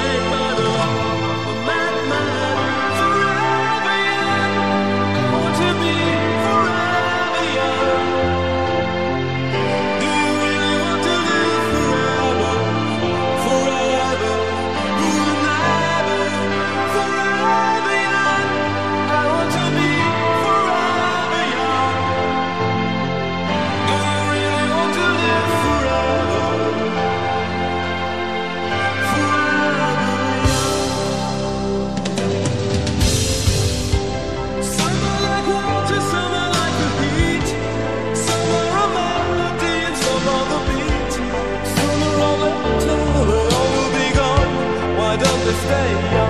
Music's played stay